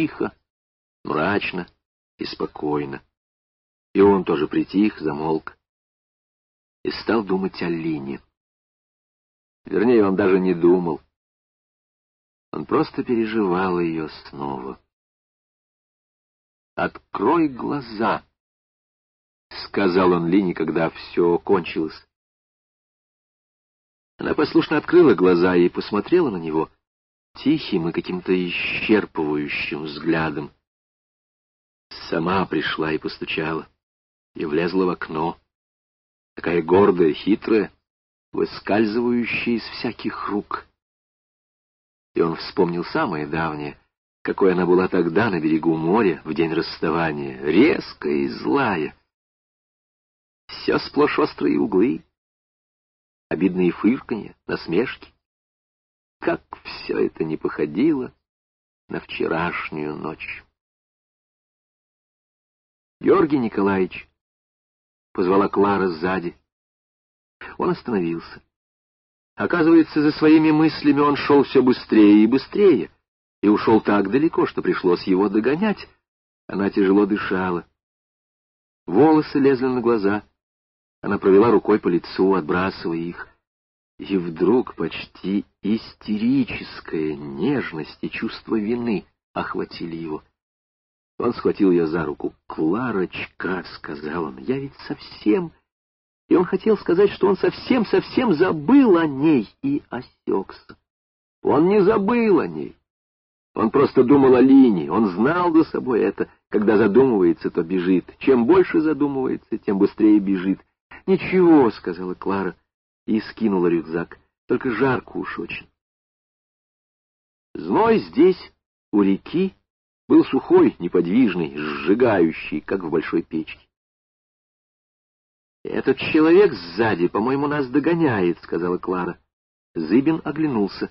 тихо, мрачно и спокойно. И он тоже притих, замолк и стал думать о Лине. Вернее, он даже не думал. Он просто переживал ее снова. «Открой глаза», — сказал он Лине, когда все кончилось. Она послушно открыла глаза и посмотрела на него тихим и каким-то исчерпывающим взглядом. Сама пришла и постучала, и влезла в окно. Такая гордая, хитрая, выскальзывающая из всяких рук. И он вспомнил самое давнее, какой она была тогда на берегу моря в день расставания, резкая и злая. Все сплошь острые углы, обидные фырканья, насмешки. Как все это не походило на вчерашнюю ночь. Георгий Николаевич позвала Клара сзади. Он остановился. Оказывается, за своими мыслями он шел все быстрее и быстрее, и ушел так далеко, что пришлось его догонять. Она тяжело дышала. Волосы лезли на глаза. Она провела рукой по лицу, отбрасывая их. И вдруг почти истерическая нежность и чувство вины охватили его. Он схватил ее за руку. «Кларочка», — сказал он, — «я ведь совсем...» И он хотел сказать, что он совсем-совсем забыл о ней и осекся. Он не забыл о ней. Он просто думал о Лине, он знал за собой это. Когда задумывается, то бежит. Чем больше задумывается, тем быстрее бежит. «Ничего», — сказала Клара и скинула рюкзак. «Только жарко уж очень». Зной здесь, у реки, был сухой, неподвижный, сжигающий, как в большой печке. «Этот человек сзади, по-моему, нас догоняет», — сказала Клара. Зыбин оглянулся.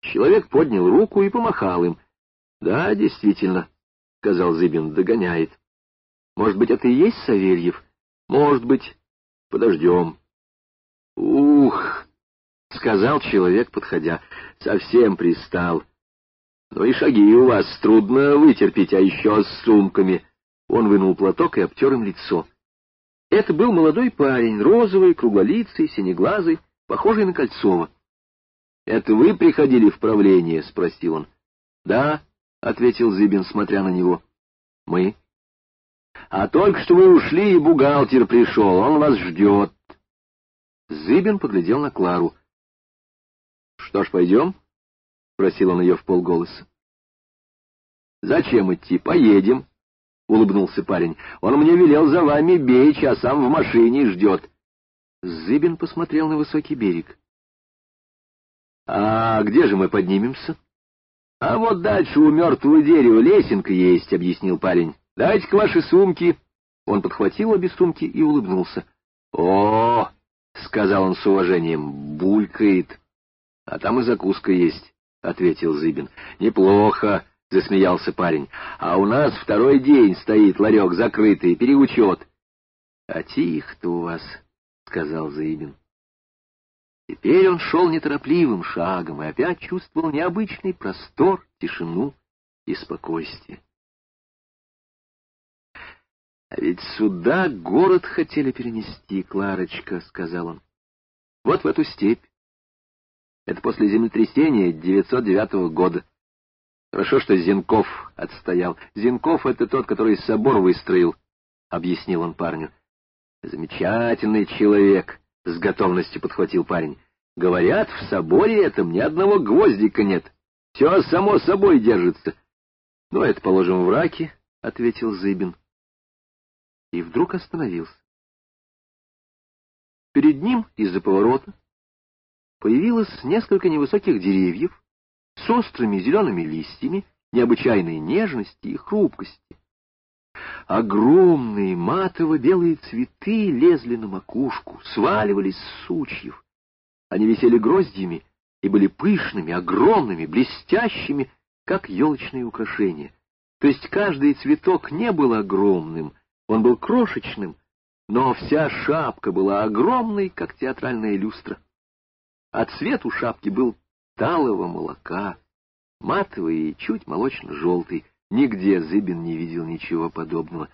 Человек поднял руку и помахал им. «Да, действительно», — сказал Зыбин, — «догоняет. Может быть, это и есть Савельев? Может быть. Подождем». Сказал человек, подходя. «Совсем пристал. Ну и шаги у вас трудно вытерпеть, а еще с сумками». Он вынул платок и обтер им лицо. Это был молодой парень, розовый, круглолицый, синеглазый, похожий на Кольцова. — Это вы приходили в правление? — спросил он. — Да, — ответил Зыбин, смотря на него. — Мы. — А только что вы ушли, и бухгалтер пришел, он вас ждет. Зыбин поглядел на Клару. — Что ж, пойдем? — спросил он ее в полголоса. — Зачем идти? Поедем улыбнулся парень. «Он мне велел за вами бечь, а сам в машине ждет». Зыбин посмотрел на высокий берег. «А где же мы поднимемся?» «А вот дальше у мертвого дерева лесенка есть», — объяснил парень. «Дайте-ка ваши сумки». Он подхватил обе сумки и улыбнулся. «О, — сказал он с уважением, — булькает. — А там и закуска есть, — ответил Зыбин. — Неплохо. — засмеялся парень. — А у нас второй день стоит ларек закрытый, переучет. — А тихо-то у вас, — сказал Заимин. Теперь он шел неторопливым шагом и опять чувствовал необычный простор, тишину и спокойствие. — А ведь сюда город хотели перенести, Кларочка, — сказал он. — Вот в эту степь. Это после землетрясения 909 года. Хорошо, что Зенков отстоял. Зенков — это тот, который собор выстроил, — объяснил он парню. Замечательный человек, — с готовностью подхватил парень. Говорят, в соборе этом ни одного гвоздика нет. Все само собой держится. Ну, это, положим, в раке, — ответил Зыбин. И вдруг остановился. Перед ним из-за поворота появилось несколько невысоких деревьев, с острыми зелеными листьями, необычайной нежности и хрупкости. Огромные матово-белые цветы лезли на макушку, сваливались с сучьев. Они висели гроздьями и были пышными, огромными, блестящими, как елочные украшения. То есть каждый цветок не был огромным, он был крошечным, но вся шапка была огромной, как театральная люстра. А цвет у шапки был талого молока. матовый и чуть молочно-желтый. Нигде Зыбин не видел ничего подобного.